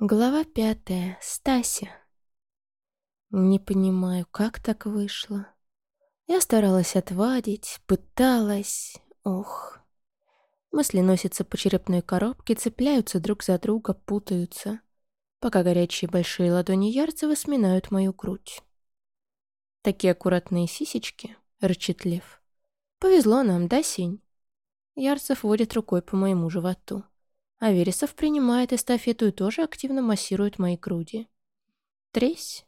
Глава пятая. Стася. Не понимаю, как так вышло. Я старалась отвадить, пыталась. Ох. Мысли носятся по черепной коробке, цепляются друг за друга, путаются, пока горячие большие ладони Ярцева сминают мою грудь. Такие аккуратные сисечки, рычит лев. Повезло нам, да, Синь? Ярцев водит рукой по моему животу. А Вересов принимает эстафету и тоже активно массирует мои груди. Тресь.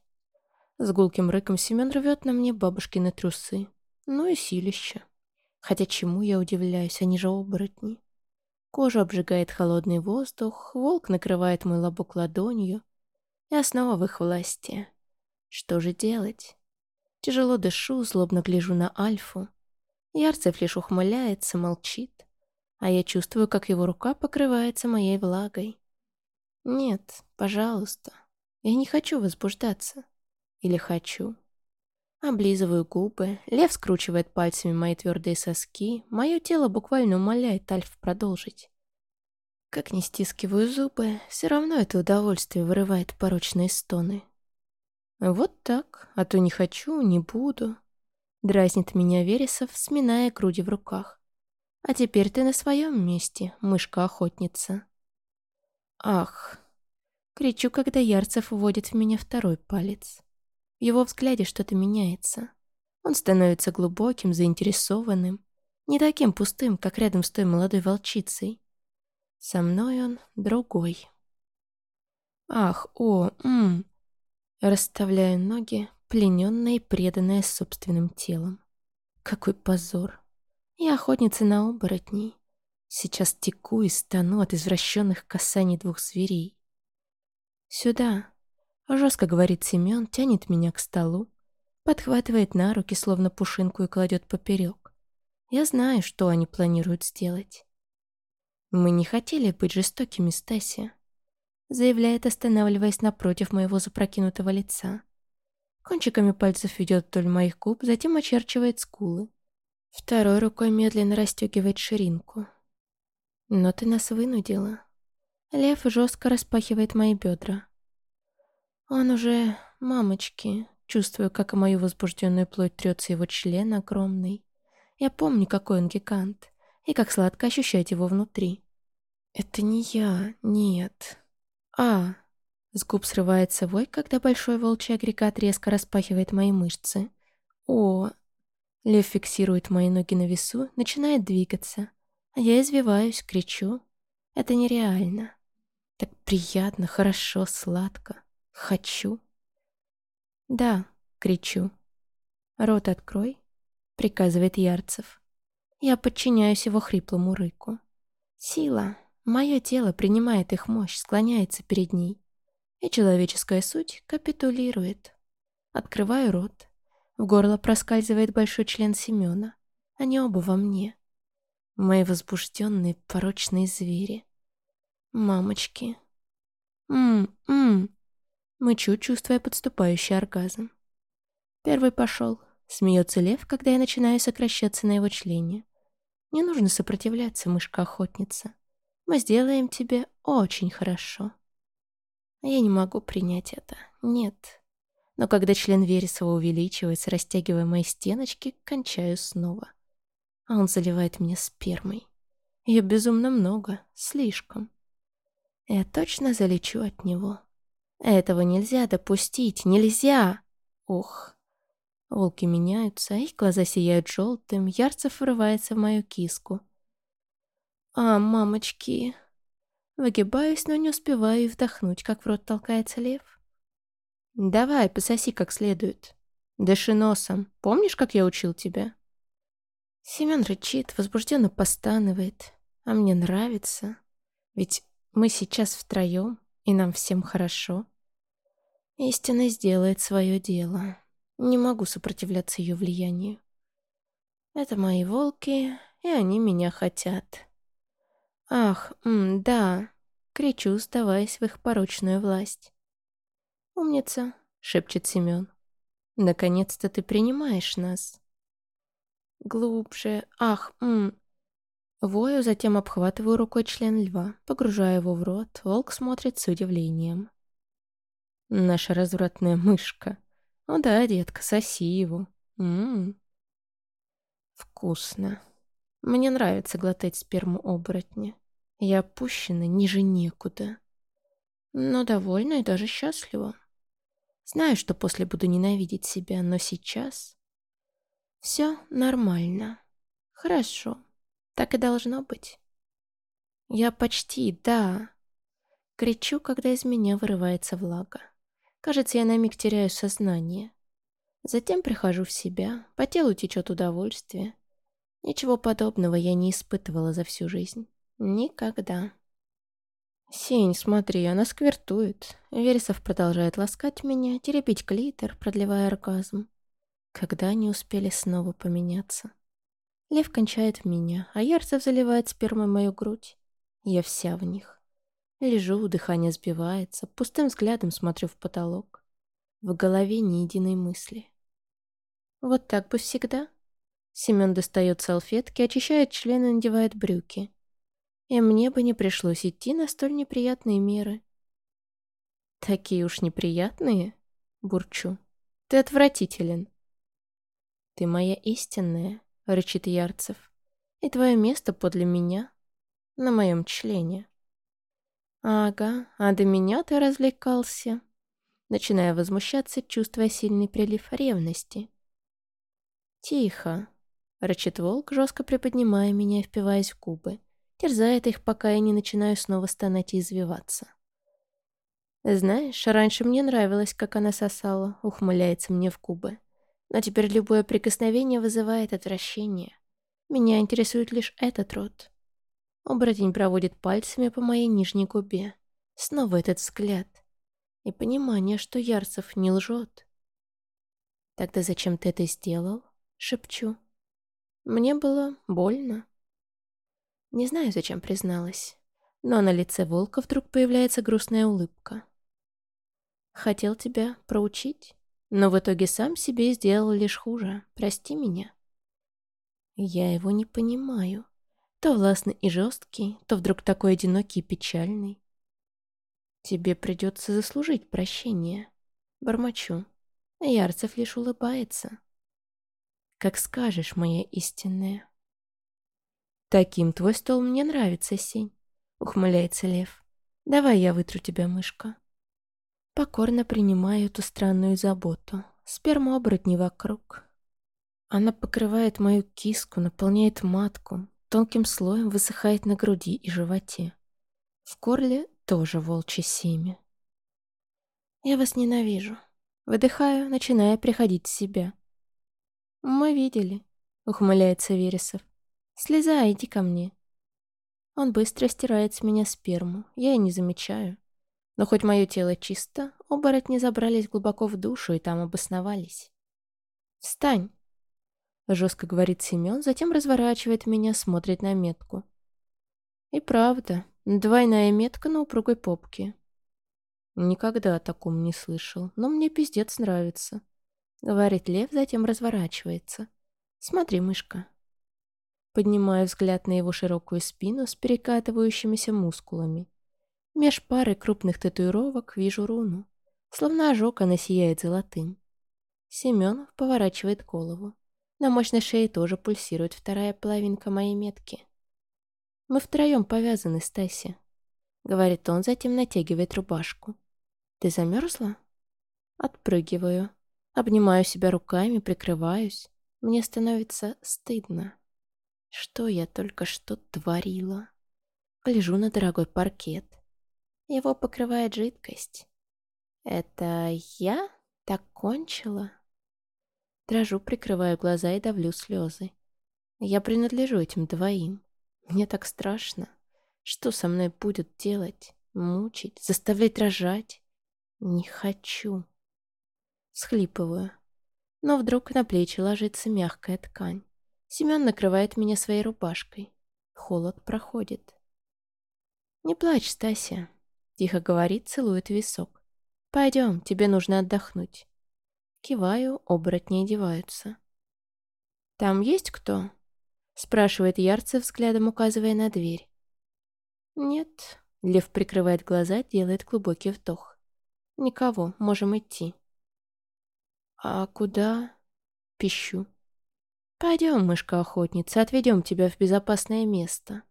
С гулким рыком Семен рвет на мне бабушкины трусы. Ну и силище. Хотя чему я удивляюсь, они же оборотни. Кожу обжигает холодный воздух, волк накрывает мой лобок ладонью. Я снова в их власти. Что же делать? Тяжело дышу, злобно гляжу на Альфу. Ярцев лишь ухмыляется, молчит а я чувствую, как его рука покрывается моей влагой. Нет, пожалуйста, я не хочу возбуждаться. Или хочу. Облизываю губы, лев скручивает пальцами мои твердые соски, мое тело буквально умоляет Альф продолжить. Как не стискиваю зубы, все равно это удовольствие вырывает порочные стоны. Вот так, а то не хочу, не буду. Дразнит меня Вересов, сминая груди в руках. А теперь ты на своем месте, мышка-охотница. Ах! Кричу, когда Ярцев вводит в меня второй палец. В его взгляде что-то меняется. Он становится глубоким, заинтересованным, не таким пустым, как рядом с той молодой волчицей. Со мной он другой. Ах, о, м. Расставляю ноги, плененная и преданная собственным телом. Какой позор. Я охотница на оборотней. Сейчас теку и стану от извращенных касаний двух зверей. «Сюда!» — жестко говорит Семен, тянет меня к столу, подхватывает на руки, словно пушинку, и кладет поперек. Я знаю, что они планируют сделать. «Мы не хотели быть жестокими, Стася», — заявляет, останавливаясь напротив моего запрокинутого лица. Кончиками пальцев ведет вдоль моих губ, затем очерчивает скулы. Второй рукой медленно расстегивает ширинку. Но ты нас вынудила. Лев жестко распахивает мои бедра. Он уже... Мамочки. Чувствую, как мою возбужденную плоть трется его член огромный. Я помню, какой он гигант. И как сладко ощущать его внутри. Это не я, нет. А... С губ срывается вой, когда большой волчий агрегат резко распахивает мои мышцы. О, Лев фиксирует мои ноги на весу, начинает двигаться. А я извиваюсь, кричу. Это нереально. Так приятно, хорошо, сладко. Хочу. Да, кричу. Рот открой, приказывает Ярцев. Я подчиняюсь его хриплому рыку. Сила. Мое тело принимает их мощь, склоняется перед ней. И человеческая суть капитулирует. Открываю рот. В горло проскальзывает большой член Семена. Они оба во мне. Мои возбужденные порочные звери. Мамочки. Мм-мм. Мычу, чувствуя подступающий оргазм. Первый пошел. Смеется лев, когда я начинаю сокращаться на его члене. Не нужно сопротивляться, мышка-охотница. Мы сделаем тебе очень хорошо. Я не могу принять это. Нет. Но когда член Вересова увеличивается, растягивая мои стеночки, кончаю снова. А он заливает меня спермой. Ее безумно много, слишком. Я точно залечу от него. Этого нельзя допустить, нельзя! Ох. Волки меняются, их глаза сияют желтым, Ярцев врывается в мою киску. А, мамочки... Выгибаюсь, но не успеваю вдохнуть, как в рот толкается лев. «Давай, пососи как следует. Дыши носом. Помнишь, как я учил тебя?» Семен рычит, возбужденно постанывает. А мне нравится. Ведь мы сейчас втроем, и нам всем хорошо. Истина сделает свое дело. Не могу сопротивляться ее влиянию. Это мои волки, и они меня хотят. Ах, м, да, кричу, сдаваясь в их порочную власть. «Умница», — шепчет Семен. «Наконец-то ты принимаешь нас». Глубже. Ах, м. Вою, затем обхватываю рукой член льва, погружая его в рот. Волк смотрит с удивлением. Наша развратная мышка. О да, детка, соси его. Ммм. Вкусно. Мне нравится глотать сперму оборотня. Я опущена ниже некуда. Но довольна и даже счастлива. Знаю, что после буду ненавидеть себя, но сейчас... Все нормально. Хорошо. Так и должно быть. Я почти, да. Кричу, когда из меня вырывается влага. Кажется, я на миг теряю сознание. Затем прихожу в себя, по телу течет удовольствие. Ничего подобного я не испытывала за всю жизнь. Никогда. «Сень, смотри, она сквертует». Вересов продолжает ласкать меня, теребить клитор, продлевая оргазм. Когда они успели снова поменяться? Лев кончает меня, а Ярцев заливает спермой мою грудь. Я вся в них. Лежу, дыхание сбивается, пустым взглядом смотрю в потолок. В голове ни единой мысли. Вот так бы всегда. Семен достает салфетки, очищает член и надевает брюки. И мне бы не пришлось идти на столь неприятные меры. «Такие уж неприятные?» — бурчу. «Ты отвратителен». «Ты моя истинная», — рычит Ярцев. «И твое место подле меня, на моем члене». «Ага, а до меня ты развлекался?» Начиная возмущаться, чувствуя сильный прилив ревности. «Тихо», — рычит волк, жестко приподнимая меня и впиваясь в губы. Терзает их, пока я не начинаю снова стонать и извиваться. «Знаешь, раньше мне нравилось, как она сосала», — ухмыляется мне в губы. «Но теперь любое прикосновение вызывает отвращение. Меня интересует лишь этот рот». Оборотень проводит пальцами по моей нижней губе. Снова этот взгляд. И понимание, что Ярцев не лжет. «Тогда зачем ты это сделал?» — шепчу. Мне было больно. Не знаю, зачем призналась. Но на лице волка вдруг появляется грустная улыбка. Хотел тебя проучить, но в итоге сам себе сделал лишь хуже. Прости меня. Я его не понимаю. То властный и жесткий, то вдруг такой одинокий и печальный. Тебе придется заслужить прощение. Бормочу. Ярцев лишь улыбается. Как скажешь, моя истинная. «Таким твой стол мне нравится, Сень», — ухмыляется Лев. «Давай я вытру тебя, мышка». Покорно принимаю эту странную заботу. Сперму оборотни вокруг. Она покрывает мою киску, наполняет матку, тонким слоем высыхает на груди и животе. В горле тоже волчье семя. Я вас ненавижу. Выдыхаю, начиная приходить в себя. «Мы видели», — ухмыляется Вересов. «Слезай, иди ко мне». Он быстро стирает с меня сперму, я и не замечаю. Но хоть мое тело чисто, оборотни забрались глубоко в душу и там обосновались. «Встань!» — жестко говорит Семен, затем разворачивает меня, смотрит на метку. И правда, двойная метка на упругой попке. Никогда о таком не слышал, но мне пиздец нравится. Говорит Лев, затем разворачивается. Смотри, мышка, Поднимаю взгляд на его широкую спину с перекатывающимися мускулами. Меж пары крупных татуировок вижу руну. Словно ожог она сияет золотым. Семенов поворачивает голову. На мощной шее тоже пульсирует вторая половинка моей метки. «Мы втроем повязаны, Стася», — говорит он, затем натягивает рубашку. «Ты замерзла?» Отпрыгиваю. Обнимаю себя руками, прикрываюсь. Мне становится стыдно. Что я только что творила? Гляжу на дорогой паркет. Его покрывает жидкость. Это я так кончила? Дрожу, прикрываю глаза и давлю слезы. Я принадлежу этим двоим. Мне так страшно. Что со мной будут делать? Мучить? Заставлять рожать? Не хочу. Схлипываю. Но вдруг на плечи ложится мягкая ткань. Семен накрывает меня своей рубашкой. Холод проходит. «Не плачь, Стася», — тихо говорит, целует висок. «Пойдем, тебе нужно отдохнуть». Киваю, оборотни одеваются. «Там есть кто?» Спрашивает Ярцев, взглядом указывая на дверь. Нет. Лев прикрывает глаза, делает глубокий вдох. Никого, можем идти. А куда? Пищу. Пойдем, мышка-охотница, отведем тебя в безопасное место.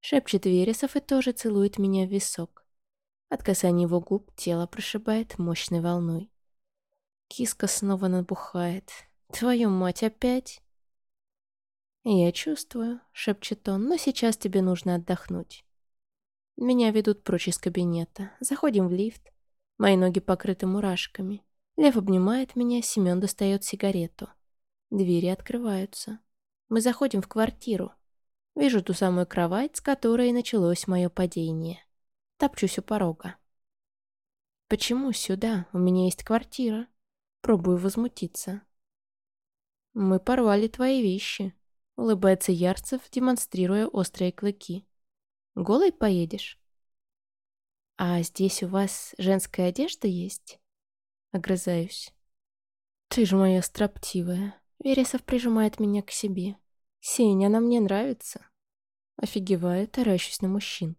Шепчет Вересов и тоже целует меня в висок. От касания его губ тело прошибает мощной волной. Киска снова набухает. Твою мать, опять? «Я чувствую», — шепчет он, — «но сейчас тебе нужно отдохнуть». Меня ведут прочь из кабинета. Заходим в лифт. Мои ноги покрыты мурашками. Лев обнимает меня, Семен достает сигарету. Двери открываются. Мы заходим в квартиру. Вижу ту самую кровать, с которой началось мое падение. Топчусь у порога. «Почему сюда? У меня есть квартира». Пробую возмутиться. «Мы порвали твои вещи», — улыбается Ярцев, демонстрируя острые клыки. «Голой поедешь?» «А здесь у вас женская одежда есть?» Огрызаюсь. «Ты же моя строптивая». Вересов прижимает меня к себе. «Сень, она мне нравится». Офигеваю, таращусь на мужчин.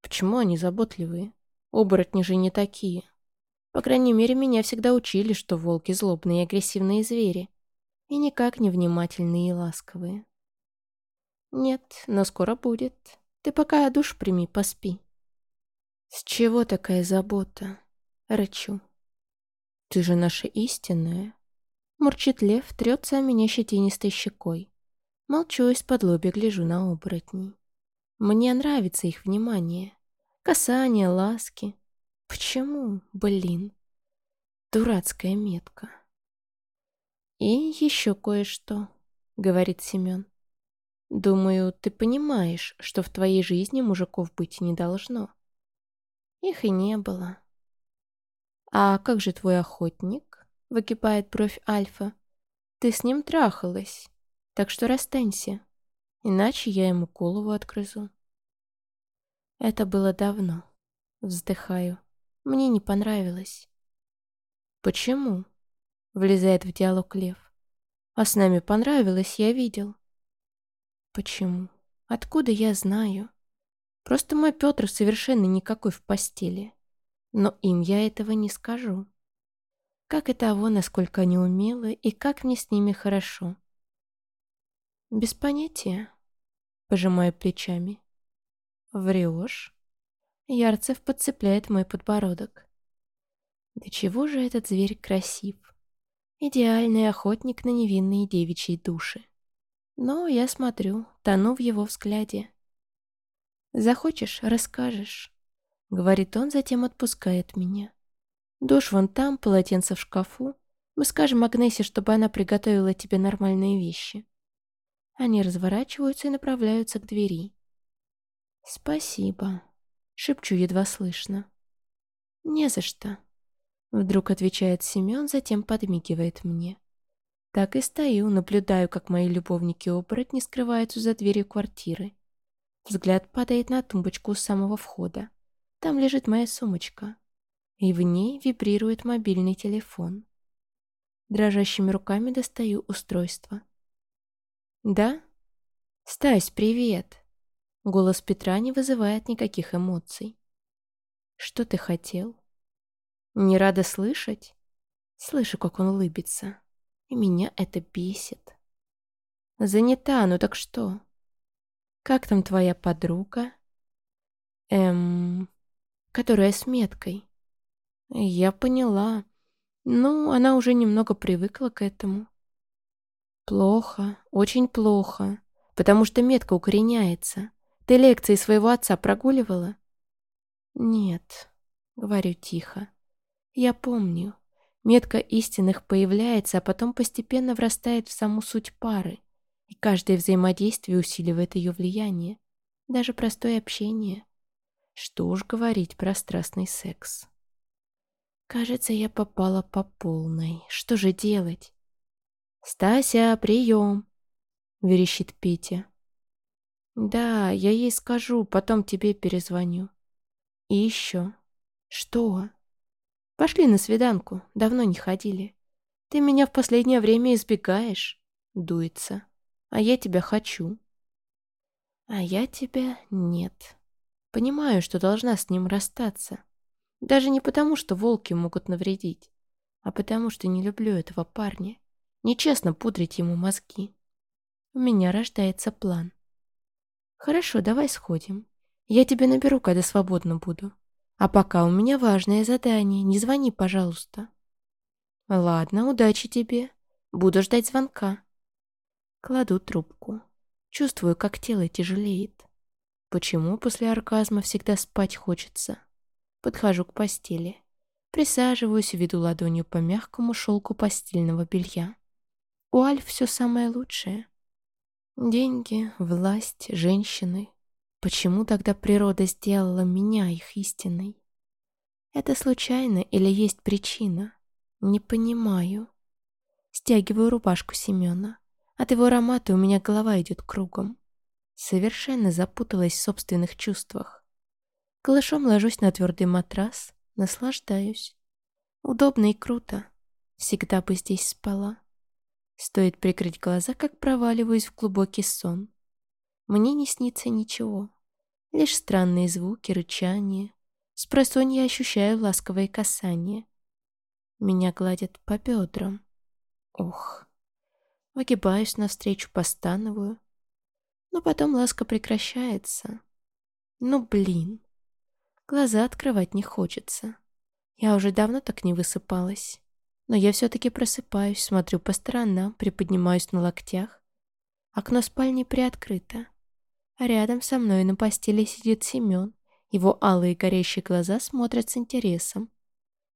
Почему они заботливые? Оборотни же не такие. По крайней мере, меня всегда учили, что волки злобные и агрессивные звери и никак не внимательные и ласковые. Нет, но скоро будет. Ты пока душ прими, поспи. С чего такая забота? Рычу. Ты же наша истинная. Мурчит лев, трется о меня щетинистой щекой. Молчу из-под лоби, гляжу на оборотней. Мне нравится их внимание. Касание, ласки. Почему, блин? Дурацкая метка. «И еще кое-что», — говорит Семен. «Думаю, ты понимаешь, что в твоей жизни мужиков быть не должно». Их и не было. «А как же твой охотник?» — выкипает бровь Альфа. «Ты с ним трахалась, так что расстанься, иначе я ему голову отгрызу». Это было давно. Вздыхаю. Мне не понравилось. «Почему?» Влезает в диалог Лев. А с нами понравилось, я видел. Почему? Откуда я знаю? Просто мой Петр совершенно никакой в постели. Но им я этого не скажу. Как и того, насколько они умелы и как мне с ними хорошо. Без понятия. Пожимаю плечами. Врешь? Ярцев подцепляет мой подбородок. Да чего же этот зверь красив? Идеальный охотник на невинные девичьи души. Но я смотрю, тону в его взгляде. «Захочешь — расскажешь», — говорит он, затем отпускает меня. «Душ вон там, полотенце в шкафу. Мы скажем Агнесе, чтобы она приготовила тебе нормальные вещи». Они разворачиваются и направляются к двери. «Спасибо», — шепчу едва слышно. «Не за что», Вдруг отвечает Семен, затем подмигивает мне. Так и стою, наблюдаю, как мои любовники-оборотни скрываются за дверью квартиры. Взгляд падает на тумбочку у самого входа. Там лежит моя сумочка. И в ней вибрирует мобильный телефон. Дрожащими руками достаю устройство. «Да?» «Стась, привет!» Голос Петра не вызывает никаких эмоций. «Что ты хотел?» Не рада слышать? Слышу, как он улыбится. И меня это бесит. Занята, ну так что? Как там твоя подруга? Эм... Которая с меткой. Я поняла. Ну, она уже немного привыкла к этому. Плохо, очень плохо. Потому что метка укореняется. Ты лекции своего отца прогуливала? Нет, говорю тихо. Я помню. Метка истинных появляется, а потом постепенно врастает в саму суть пары, и каждое взаимодействие усиливает ее влияние, даже простое общение. Что уж говорить про страстный секс. Кажется, я попала по полной. Что же делать? «Стася, прием!» — верещит Петя. «Да, я ей скажу, потом тебе перезвоню». «И еще». «Что?» Пошли на свиданку, давно не ходили. Ты меня в последнее время избегаешь, дуется. А я тебя хочу. А я тебя нет. Понимаю, что должна с ним расстаться. Даже не потому, что волки могут навредить, а потому, что не люблю этого парня. Нечестно пудрить ему мозги. У меня рождается план. Хорошо, давай сходим. Я тебя наберу, когда свободно буду. А пока у меня важное задание. Не звони, пожалуйста. Ладно, удачи тебе. Буду ждать звонка. Кладу трубку. Чувствую, как тело тяжелеет. Почему после оргазма всегда спать хочется? Подхожу к постели. Присаживаюсь и веду ладонью по мягкому шелку постельного белья. У Альф все самое лучшее. Деньги, власть, женщины. Почему тогда природа сделала меня их истиной? Это случайно или есть причина? Не понимаю. Стягиваю рубашку Семена. От его аромата у меня голова идет кругом. Совершенно запуталась в собственных чувствах. Голышом ложусь на твердый матрас, наслаждаюсь. Удобно и круто. Всегда бы здесь спала. Стоит прикрыть глаза, как проваливаюсь в глубокий сон. Мне не снится ничего. Лишь странные звуки, рычание. С просонья ощущаю ласковое касание. Меня гладят по бедрам. Ох. Выгибаюсь навстречу, постановую. Но потом ласка прекращается. Ну, блин. Глаза открывать не хочется. Я уже давно так не высыпалась. Но я все-таки просыпаюсь, смотрю по сторонам, приподнимаюсь на локтях. Окно спальни приоткрыто. А рядом со мной на постели сидит Семен. Его алые горящие глаза смотрят с интересом.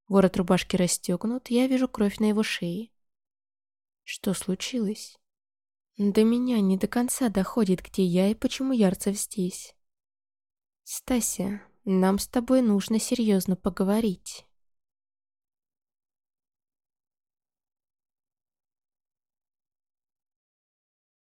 Ворот рубашки расстегнут, я вижу кровь на его шее. Что случилось? До меня не до конца доходит, где я и почему Ярцев здесь. Стася, нам с тобой нужно серьезно поговорить.